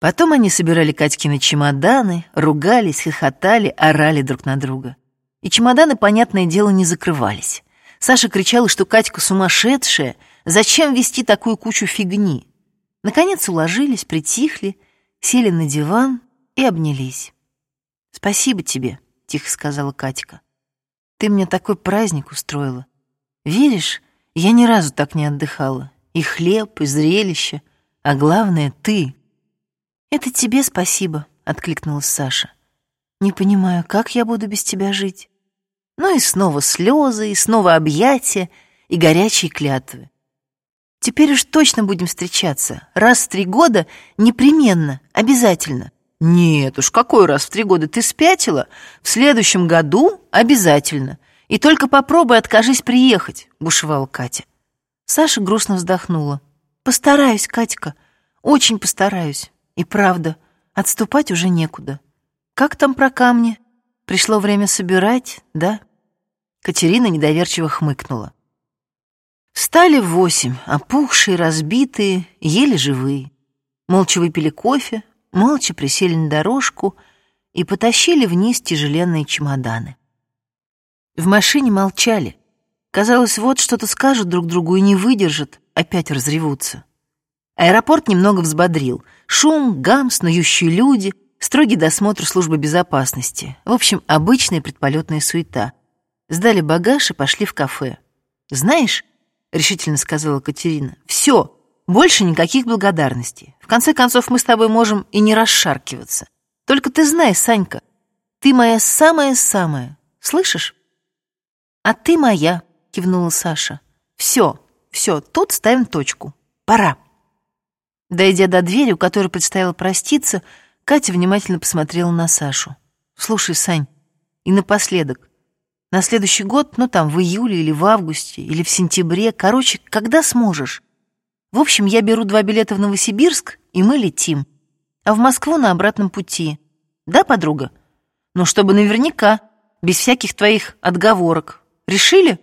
Потом они собирали Катькины чемоданы, ругались, хохотали, орали друг на друга. И чемоданы, понятное дело, не закрывались. Саша кричала, что Катька сумасшедшая, зачем вести такую кучу фигни. Наконец уложились, притихли, сели на диван и обнялись. «Спасибо тебе», — тихо сказала Катька. «Ты мне такой праздник устроила. Веришь, я ни разу так не отдыхала. И хлеб, и зрелище, а главное — ты». «Это тебе спасибо», — откликнулась Саша. «Не понимаю, как я буду без тебя жить?» Ну и снова слезы, и снова объятия, и горячие клятвы. Теперь уж точно будем встречаться. Раз в три года непременно, обязательно. Нет уж, какой раз в три года ты спятила? В следующем году обязательно. И только попробуй откажись приехать, бушевала Катя. Саша грустно вздохнула. Постараюсь, Катька, очень постараюсь. И правда, отступать уже некуда. Как там про камни? Пришло время собирать, да? Катерина недоверчиво хмыкнула. Встали в восемь, опухшие, разбитые, еле живые. Молча выпили кофе, молча присели на дорожку и потащили вниз тяжеленные чемоданы. В машине молчали. Казалось, вот что-то скажут друг другу и не выдержат, опять разревутся. Аэропорт немного взбодрил. Шум, гам, снующие люди, строгий досмотр службы безопасности. В общем, обычная предполетная суета — Сдали багаж и пошли в кафе. «Знаешь», — решительно сказала Катерина, — «все, больше никаких благодарностей. В конце концов, мы с тобой можем и не расшаркиваться. Только ты знай, Санька, ты моя самая-самая, слышишь?» «А ты моя», — кивнула Саша. «Все, все, тут ставим точку. Пора». Дойдя до двери, у которой предстояло проститься, Катя внимательно посмотрела на Сашу. «Слушай, Сань, и напоследок, на следующий год, ну там, в июле или в августе, или в сентябре. Короче, когда сможешь. В общем, я беру два билета в Новосибирск, и мы летим. А в Москву на обратном пути. Да, подруга? Ну, чтобы наверняка, без всяких твоих отговорок. Решили?»